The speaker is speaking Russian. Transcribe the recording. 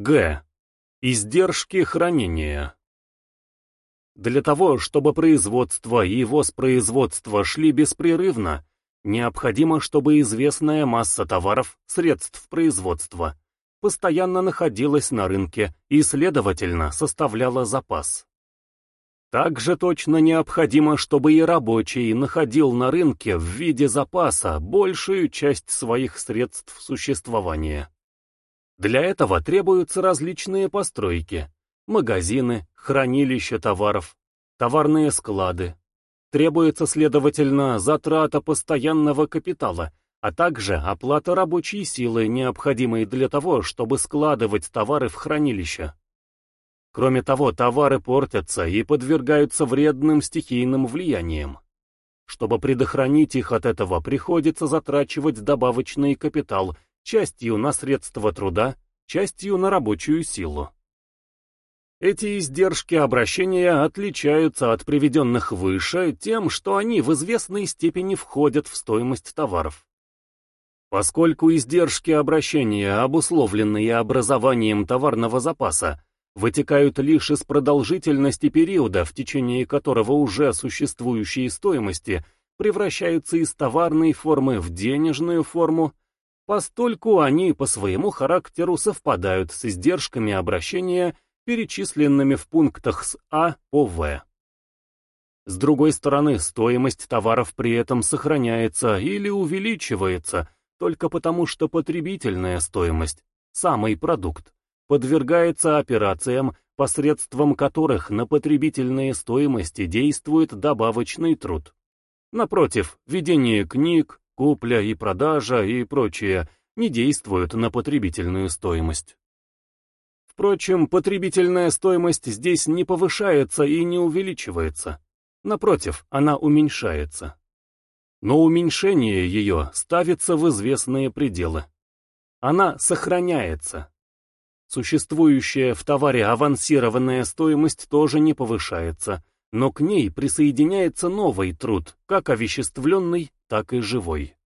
Г. Издержки хранения. Для того, чтобы производство и воспроизводство шли беспрерывно, необходимо, чтобы известная масса товаров, средств производства, постоянно находилась на рынке и, следовательно, составляла запас. Также точно необходимо, чтобы и рабочий находил на рынке в виде запаса большую часть своих средств существования. Для этого требуются различные постройки, магазины, хранилища товаров, товарные склады. Требуется, следовательно, затрата постоянного капитала, а также оплата рабочей силы, необходимой для того, чтобы складывать товары в хранилища. Кроме того, товары портятся и подвергаются вредным стихийным влияниям. Чтобы предохранить их от этого, приходится затрачивать добавочный капитал, частью на средства труда, частью на рабочую силу. Эти издержки обращения отличаются от приведенных выше тем, что они в известной степени входят в стоимость товаров. Поскольку издержки обращения, обусловленные образованием товарного запаса, вытекают лишь из продолжительности периода, в течение которого уже существующие стоимости превращаются из товарной формы в денежную форму, постольку они по своему характеру совпадают с издержками обращения, перечисленными в пунктах с А по В. С другой стороны, стоимость товаров при этом сохраняется или увеличивается только потому, что потребительная стоимость, самый продукт, подвергается операциям, посредством которых на потребительные стоимости действует добавочный труд. Напротив, ведение книг, купля и продажа и прочее не действуют на потребительную стоимость. Впрочем, потребительная стоимость здесь не повышается и не увеличивается. Напротив, она уменьшается. Но уменьшение ее ставится в известные пределы. Она сохраняется, Существующая в товаре авансированная стоимость тоже не повышается, но к ней присоединяется новый труд, как овеществленный, так и живой.